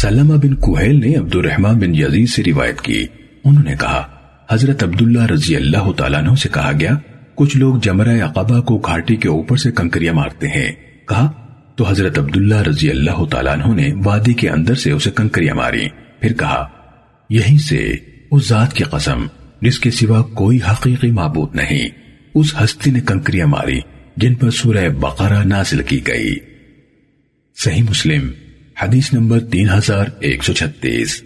سلمہ بن کوہیل نے عبد الرحمن بن یزید سے روایت کی۔ انہوں نے کہا، حضرت عبداللہ رضی اللہ تعالیٰ عنہ سے کہا گیا، کچھ لوگ جمرہ عقبہ کو گھاٹی کے اوپر سے کنکریاں مارتے ہیں۔ کہا، تو حضرت عبداللہ رضی اللہ تعالیٰ عنہ نے وادی کے اندر سے اسے کنکریاں ماری۔ پھر کہا، یہیں سے اس ذات کی قسم، جس کے سوا کوئی حقیقی معبود نہیں۔ اس ہستی نے کنکریاں ماری، جن پر سورہ بقرہ نازل کی گئی۔ صحیح مسلم۔ حدیث نمبر تین ہزار ایک سو چھتیس۔